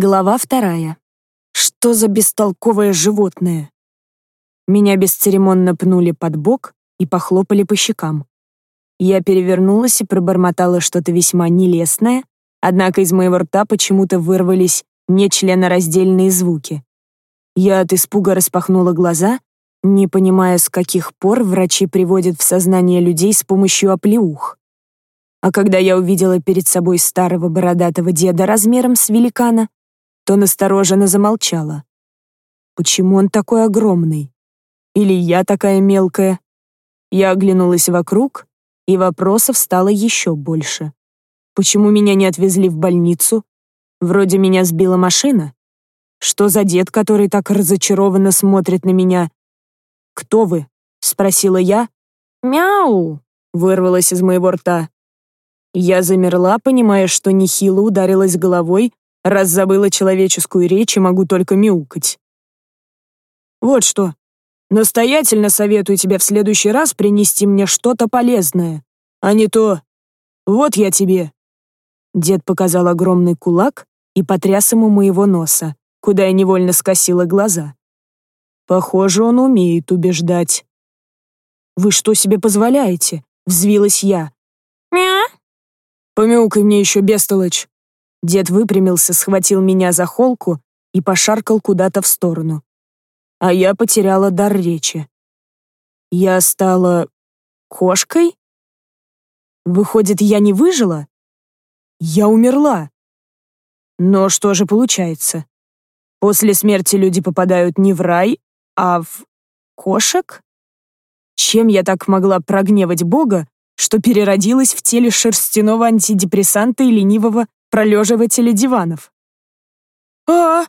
Глава вторая. Что за бестолковое животное? Меня бесцеремонно пнули под бок и похлопали по щекам. Я перевернулась и пробормотала что-то весьма нелестное, однако из моего рта почему-то вырвались нечленораздельные звуки. Я от испуга распахнула глаза, не понимая, с каких пор врачи приводят в сознание людей с помощью оплеух. А когда я увидела перед собой старого бородатого деда размером с великана, то настороженно замолчала. Почему он такой огромный? Или я такая мелкая? Я оглянулась вокруг, и вопросов стало еще больше. Почему меня не отвезли в больницу? Вроде меня сбила машина. Что за дед, который так разочарованно смотрит на меня? «Кто вы?» — спросила я. «Мяу!» — вырвалось из моего рта. Я замерла, понимая, что нехило ударилась головой раз забыла человеческую речь и могу только мяукать. Вот что. Настоятельно советую тебе в следующий раз принести мне что-то полезное, а не то «Вот я тебе». Дед показал огромный кулак и потряс ему моего носа, куда я невольно скосила глаза. Похоже, он умеет убеждать. «Вы что себе позволяете?» — взвилась я. «Мя?» «Помяукай мне еще, бестолочь!» Дед выпрямился, схватил меня за холку и пошаркал куда-то в сторону. А я потеряла дар речи. Я стала... кошкой? Выходит, я не выжила? Я умерла. Но что же получается? После смерти люди попадают не в рай, а в кошек? Чем я так могла прогневать Бога, что переродилась в теле шерстяного антидепрессанта и ленивого пролеживателя диванов. а,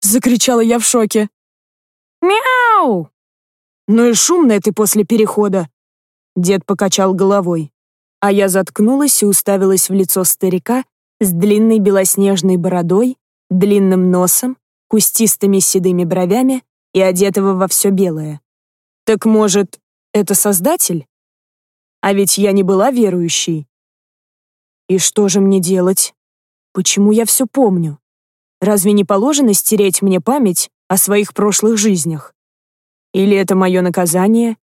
закричала я в шоке. «Мяу!» «Ну и шумная ты после перехода!» Дед покачал головой, а я заткнулась и уставилась в лицо старика с длинной белоснежной бородой, длинным носом, кустистыми седыми бровями и одетого во все белое. Так может, это Создатель? А ведь я не была верующей. И что же мне делать? Почему я все помню? Разве не положено стереть мне память о своих прошлых жизнях? Или это мое наказание?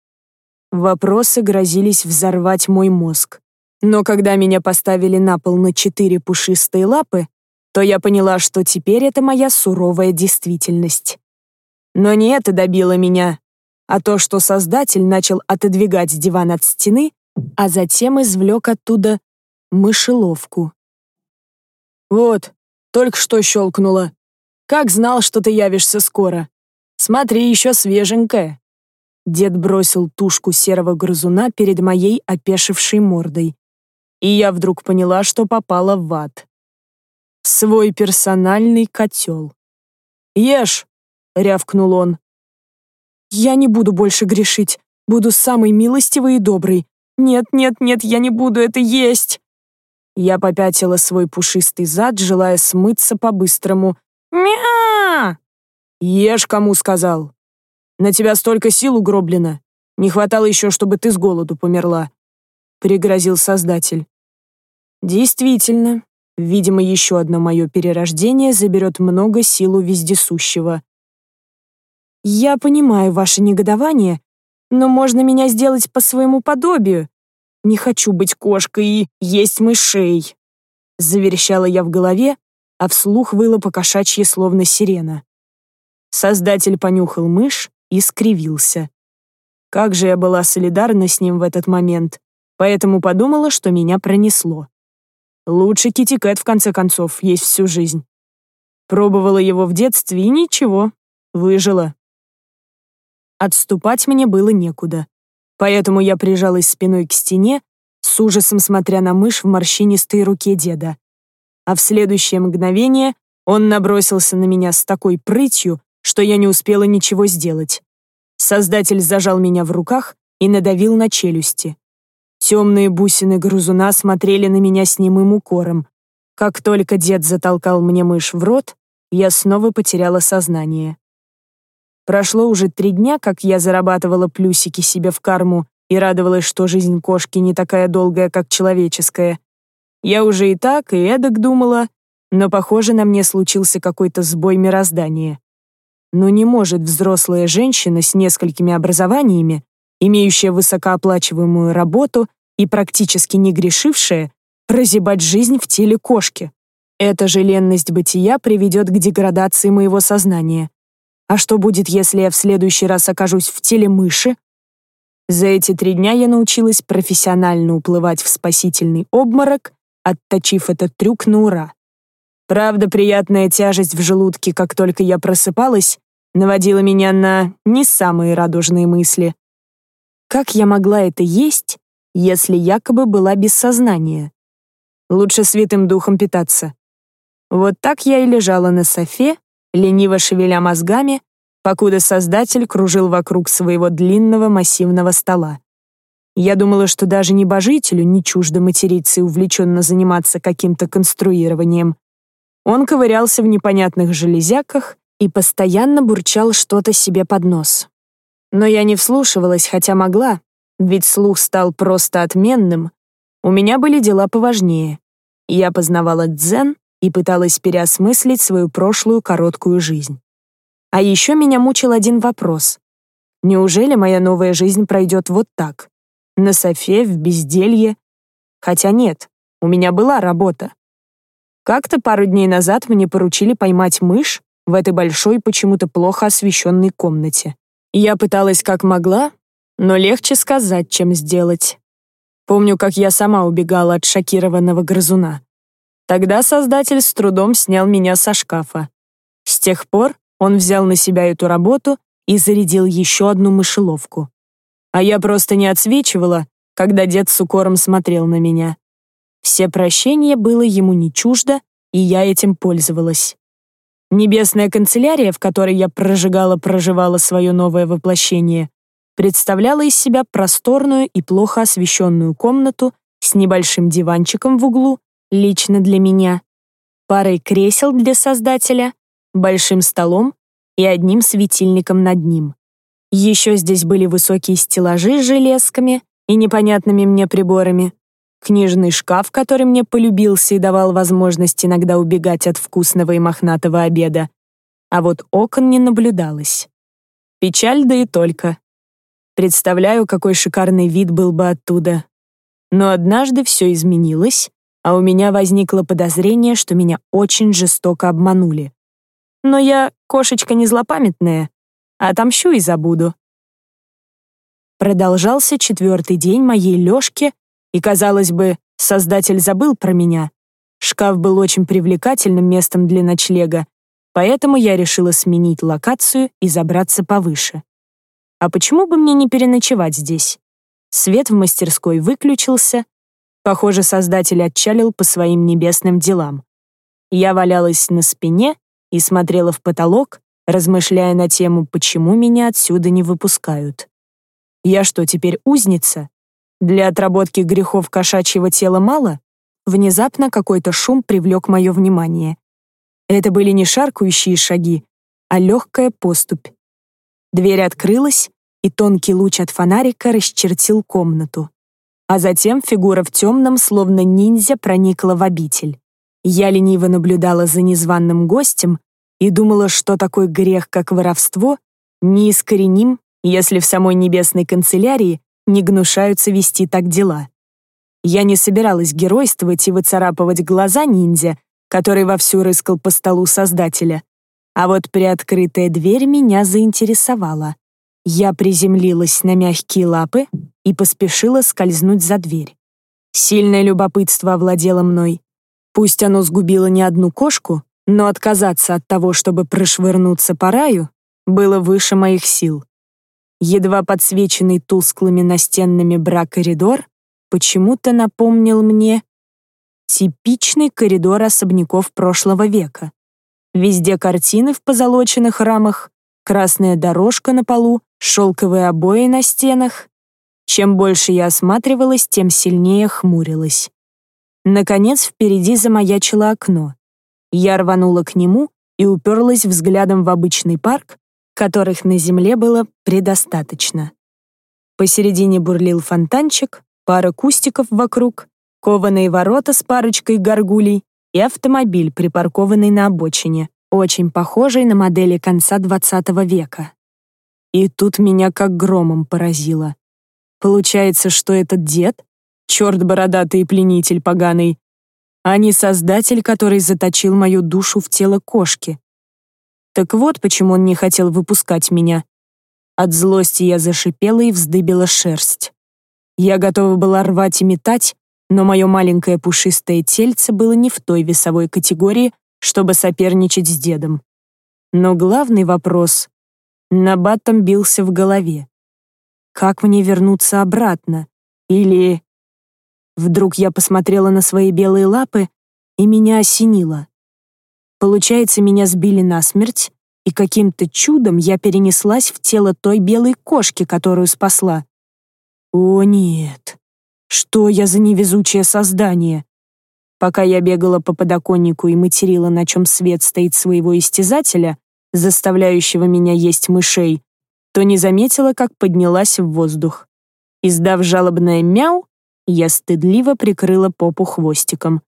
Вопросы грозились взорвать мой мозг. Но когда меня поставили на пол на четыре пушистые лапы, то я поняла, что теперь это моя суровая действительность. Но не это добило меня, а то, что Создатель начал отодвигать диван от стены, а затем извлек оттуда мышеловку. «Вот, только что щелкнуло. Как знал, что ты явишься скоро. Смотри, еще свеженькая». Дед бросил тушку серого грызуна перед моей опешившей мордой. И я вдруг поняла, что попала в ад. Свой персональный котел. «Ешь!» — рявкнул он. «Я не буду больше грешить. Буду самой милостивой и доброй. Нет, нет, нет, я не буду это есть!» Я попятила свой пушистый зад, желая смыться по-быстрому. «Мя!» «Ешь, кому сказал. На тебя столько сил угроблено. Не хватало еще, чтобы ты с голоду померла», — пригрозил Создатель. «Действительно, видимо, еще одно мое перерождение заберет много сил у вездесущего». «Я понимаю ваше негодование, но можно меня сделать по своему подобию, не хочу быть кошкой и есть мышей!» Заверещала я в голове, а вслух выла покошачье, словно сирена. Создатель понюхал мышь и скривился. Как же я была солидарна с ним в этот момент, поэтому подумала, что меня пронесло. Лучше Китикэт, в конце концов, есть всю жизнь. Пробовала его в детстве и ничего, выжила. Отступать мне было некуда. Поэтому я прижалась спиной к стене, с ужасом смотря на мышь в морщинистой руке деда. А в следующее мгновение он набросился на меня с такой прытью, что я не успела ничего сделать. Создатель зажал меня в руках и надавил на челюсти. Темные бусины грызуна смотрели на меня с немым укором. Как только дед затолкал мне мышь в рот, я снова потеряла сознание. Прошло уже три дня, как я зарабатывала плюсики себе в карму и радовалась, что жизнь кошки не такая долгая, как человеческая. Я уже и так, и эдак думала, но, похоже, на мне случился какой-то сбой мироздания. Но не может взрослая женщина с несколькими образованиями, имеющая высокооплачиваемую работу и практически не грешившая, прозябать жизнь в теле кошки. Эта же ленность бытия приведет к деградации моего сознания. А что будет, если я в следующий раз окажусь в теле мыши? За эти три дня я научилась профессионально уплывать в спасительный обморок, отточив этот трюк на ура. Правда, приятная тяжесть в желудке, как только я просыпалась, наводила меня на не самые радужные мысли. Как я могла это есть, если якобы была без сознания? Лучше святым духом питаться. Вот так я и лежала на софе, лениво шевеля мозгами, покуда Создатель кружил вокруг своего длинного массивного стола. Я думала, что даже небожителю не чуждо материться и увлеченно заниматься каким-то конструированием. Он ковырялся в непонятных железяках и постоянно бурчал что-то себе под нос. Но я не вслушивалась, хотя могла, ведь слух стал просто отменным, у меня были дела поважнее. Я познавала дзен и пыталась переосмыслить свою прошлую короткую жизнь. А еще меня мучил один вопрос. Неужели моя новая жизнь пройдет вот так? На софе, в безделье? Хотя нет, у меня была работа. Как-то пару дней назад мне поручили поймать мышь в этой большой, почему-то плохо освещенной комнате. Я пыталась как могла, но легче сказать, чем сделать. Помню, как я сама убегала от шокированного грызуна. Тогда создатель с трудом снял меня со шкафа. С тех пор он взял на себя эту работу и зарядил еще одну мышеловку. А я просто не отсвечивала, когда дед с укором смотрел на меня. Все прощения было ему не чуждо, и я этим пользовалась. Небесная канцелярия, в которой я прожигала-проживала свое новое воплощение, представляла из себя просторную и плохо освещенную комнату с небольшим диванчиком в углу, лично для меня, парой кресел для создателя, большим столом и одним светильником над ним. Еще здесь были высокие стеллажи с железками и непонятными мне приборами, книжный шкаф, который мне полюбился и давал возможность иногда убегать от вкусного и мохнатого обеда, а вот окон не наблюдалось. Печаль да и только. Представляю, какой шикарный вид был бы оттуда. Но однажды все изменилось, а у меня возникло подозрение, что меня очень жестоко обманули. Но я кошечка не злопамятная, отомщу и забуду. Продолжался четвертый день моей Лёшки, и, казалось бы, создатель забыл про меня. Шкаф был очень привлекательным местом для ночлега, поэтому я решила сменить локацию и забраться повыше. А почему бы мне не переночевать здесь? Свет в мастерской выключился. Похоже, создатель отчалил по своим небесным делам. Я валялась на спине и смотрела в потолок, размышляя на тему, почему меня отсюда не выпускают. Я что, теперь узница? Для отработки грехов кошачьего тела мало? Внезапно какой-то шум привлек мое внимание. Это были не шаркающие шаги, а легкая поступь. Дверь открылась, и тонкий луч от фонарика расчертил комнату. А затем фигура в темном, словно ниндзя, проникла в обитель. Я лениво наблюдала за незваным гостем и думала, что такой грех, как воровство, неискореним, если в самой небесной канцелярии не гнушаются вести так дела. Я не собиралась геройствовать и выцарапывать глаза ниндзя, который вовсю рыскал по столу Создателя. А вот приоткрытая дверь меня заинтересовала. Я приземлилась на мягкие лапы и поспешила скользнуть за дверь. Сильное любопытство овладело мной. Пусть оно сгубило не одну кошку, но отказаться от того, чтобы прошвырнуться по раю, было выше моих сил. Едва подсвеченный тусклыми настенными бра-коридор почему-то напомнил мне типичный коридор особняков прошлого века. Везде картины в позолоченных рамах, красная дорожка на полу, шелковые обои на стенах. Чем больше я осматривалась, тем сильнее хмурилась. Наконец впереди замаячило окно. Я рванула к нему и уперлась взглядом в обычный парк, которых на земле было предостаточно. Посередине бурлил фонтанчик, пара кустиков вокруг, кованые ворота с парочкой горгулей и автомобиль, припаркованный на обочине, очень похожий на модели конца XX века. И тут меня как громом поразило. Получается, что этот дед, черт бородатый и пленитель поганый, а не создатель, который заточил мою душу в тело кошки. Так вот, почему он не хотел выпускать меня. От злости я зашипела и вздыбила шерсть. Я готова была рвать и метать, но мое маленькое пушистое тельце было не в той весовой категории, чтобы соперничать с дедом. Но главный вопрос набатом бился в голове. Как мне вернуться обратно? Или... Вдруг я посмотрела на свои белые лапы, и меня осенило. Получается, меня сбили насмерть, и каким-то чудом я перенеслась в тело той белой кошки, которую спасла. О нет, что я за невезучее создание? Пока я бегала по подоконнику и материла, на чем свет стоит своего истязателя, заставляющего меня есть мышей, то не заметила, как поднялась в воздух. Издав жалобное «мяу», я стыдливо прикрыла попу хвостиком.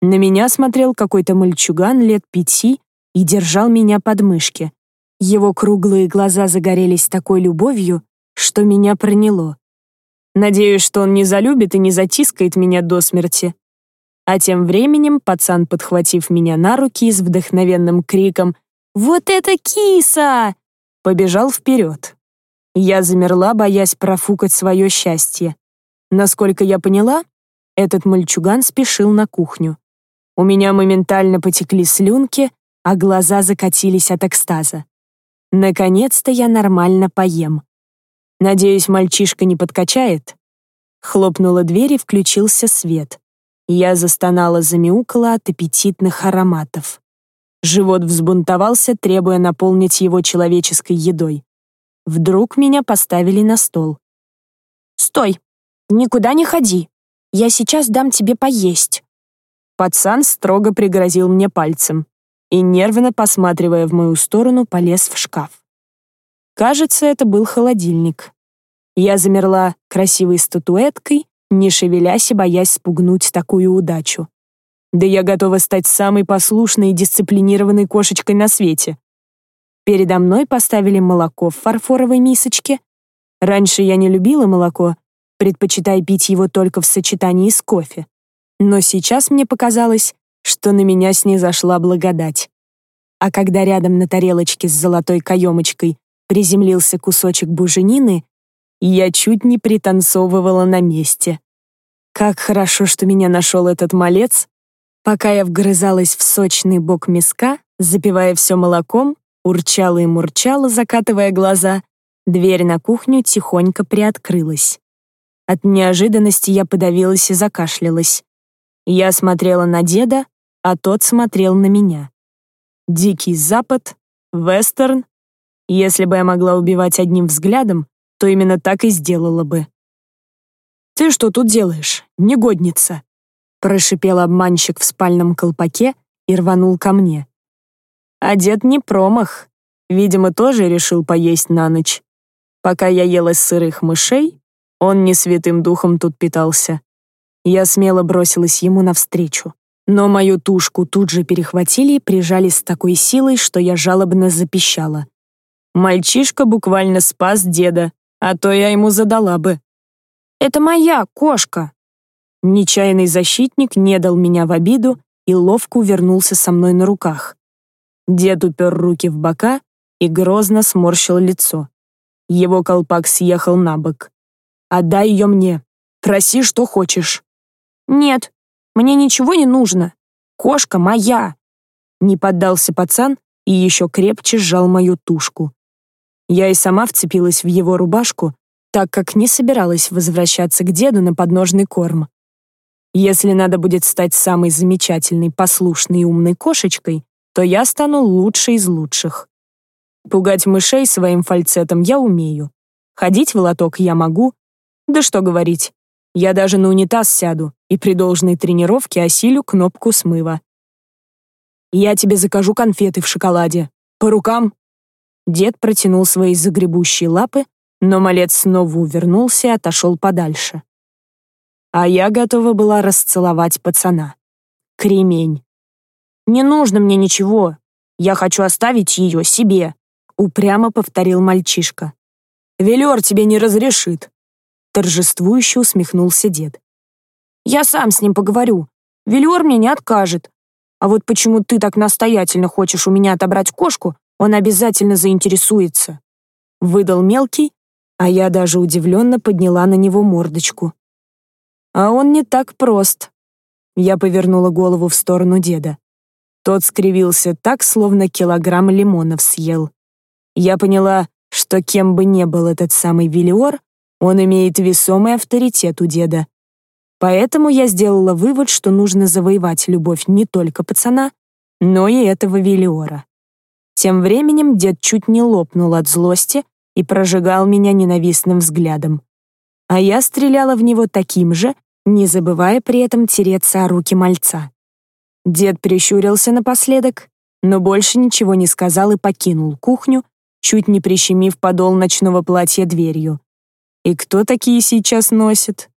На меня смотрел какой-то мальчуган лет пяти и держал меня под мышки. Его круглые глаза загорелись такой любовью, что меня проняло. Надеюсь, что он не залюбит и не затискает меня до смерти. А тем временем пацан, подхватив меня на руки с вдохновенным криком «Вот это киса!» побежал вперед. Я замерла, боясь профукать свое счастье. Насколько я поняла, этот мальчуган спешил на кухню. У меня моментально потекли слюнки, а глаза закатились от экстаза. Наконец-то я нормально поем. Надеюсь, мальчишка не подкачает? Хлопнула дверь и включился свет. Я застонала, замяукала от аппетитных ароматов. Живот взбунтовался, требуя наполнить его человеческой едой. Вдруг меня поставили на стол. «Стой! Никуда не ходи! Я сейчас дам тебе поесть!» Пацан строго пригрозил мне пальцем и, нервно посматривая в мою сторону, полез в шкаф. Кажется, это был холодильник. Я замерла красивой статуэткой, не шевелясь и боясь спугнуть такую удачу. Да я готова стать самой послушной и дисциплинированной кошечкой на свете. Передо мной поставили молоко в фарфоровой мисочке. Раньше я не любила молоко, предпочитая пить его только в сочетании с кофе. Но сейчас мне показалось, что на меня снизошла благодать. А когда рядом на тарелочке с золотой каемочкой приземлился кусочек буженины, я чуть не пританцовывала на месте. Как хорошо, что меня нашел этот малец, Пока я вгрызалась в сочный бок миска, запивая все молоком, урчала и мурчала, закатывая глаза, дверь на кухню тихонько приоткрылась. От неожиданности я подавилась и закашлялась. Я смотрела на деда, а тот смотрел на меня. Дикий Запад, вестерн. Если бы я могла убивать одним взглядом, то именно так и сделала бы. «Ты что тут делаешь, негодница?» Прошипел обманщик в спальном колпаке и рванул ко мне. Дед не промах. Видимо, тоже решил поесть на ночь. Пока я ела сырых мышей, он не святым духом тут питался. Я смело бросилась ему навстречу. Но мою тушку тут же перехватили и прижали с такой силой, что я жалобно запищала. Мальчишка буквально спас деда, а то я ему задала бы. «Это моя кошка!» Нечаянный защитник не дал меня в обиду и ловко увернулся со мной на руках. Дед упер руки в бока и грозно сморщил лицо. Его колпак съехал на бок. «Отдай ее мне. Проси, что хочешь». «Нет, мне ничего не нужно. Кошка моя!» Не поддался пацан и еще крепче сжал мою тушку. Я и сама вцепилась в его рубашку, так как не собиралась возвращаться к деду на подножный корм. Если надо будет стать самой замечательной, послушной и умной кошечкой, то я стану лучшей из лучших. Пугать мышей своим фальцетом я умею. Ходить в лоток я могу. Да что говорить, я даже на унитаз сяду и при должной тренировке осилю кнопку смыва. Я тебе закажу конфеты в шоколаде. По рукам. Дед протянул свои загребущие лапы, но малец снова увернулся и отошел подальше а я готова была расцеловать пацана. Кремень. «Не нужно мне ничего. Я хочу оставить ее себе», — упрямо повторил мальчишка. «Велер тебе не разрешит», — торжествующе усмехнулся дед. «Я сам с ним поговорю. Велер мне не откажет. А вот почему ты так настоятельно хочешь у меня отобрать кошку, он обязательно заинтересуется», — выдал мелкий, а я даже удивленно подняла на него мордочку. «А он не так прост», — я повернула голову в сторону деда. Тот скривился так, словно килограмм лимонов съел. Я поняла, что кем бы ни был этот самый Велиор, он имеет весомый авторитет у деда. Поэтому я сделала вывод, что нужно завоевать любовь не только пацана, но и этого Велиора. Тем временем дед чуть не лопнул от злости и прожигал меня ненавистным взглядом. А я стреляла в него таким же, не забывая при этом тереться о руки мальца. Дед прищурился напоследок, но больше ничего не сказал и покинул кухню, чуть не прищемив подол ночного платья дверью. И кто такие сейчас носит?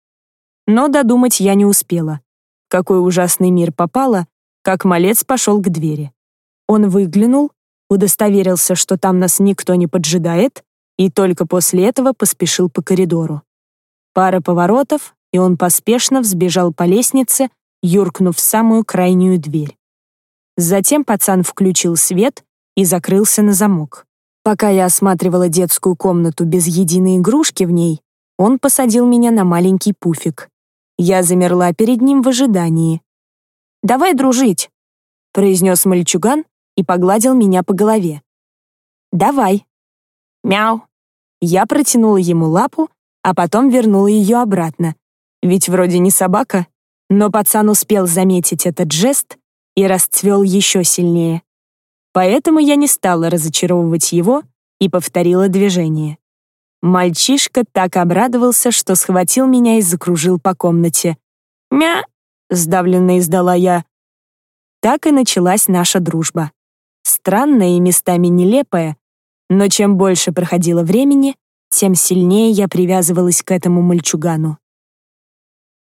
Но додумать я не успела. В какой ужасный мир попала, как малец пошел к двери. Он выглянул, удостоверился, что там нас никто не поджидает, и только после этого поспешил по коридору. Пара поворотов, и он поспешно взбежал по лестнице, юркнув в самую крайнюю дверь. Затем пацан включил свет и закрылся на замок. Пока я осматривала детскую комнату без единой игрушки в ней, он посадил меня на маленький пуфик. Я замерла перед ним в ожидании. «Давай дружить», — произнес мальчуган и погладил меня по голове. «Давай». «Мяу». Я протянула ему лапу, а потом вернула ее обратно. Ведь вроде не собака. Но пацан успел заметить этот жест и расцвел еще сильнее. Поэтому я не стала разочаровывать его и повторила движение. Мальчишка так обрадовался, что схватил меня и закружил по комнате. «Мя!» — сдавленно издала я. Так и началась наша дружба. Странная и местами нелепая, но чем больше проходило времени, тем сильнее я привязывалась к этому мальчугану.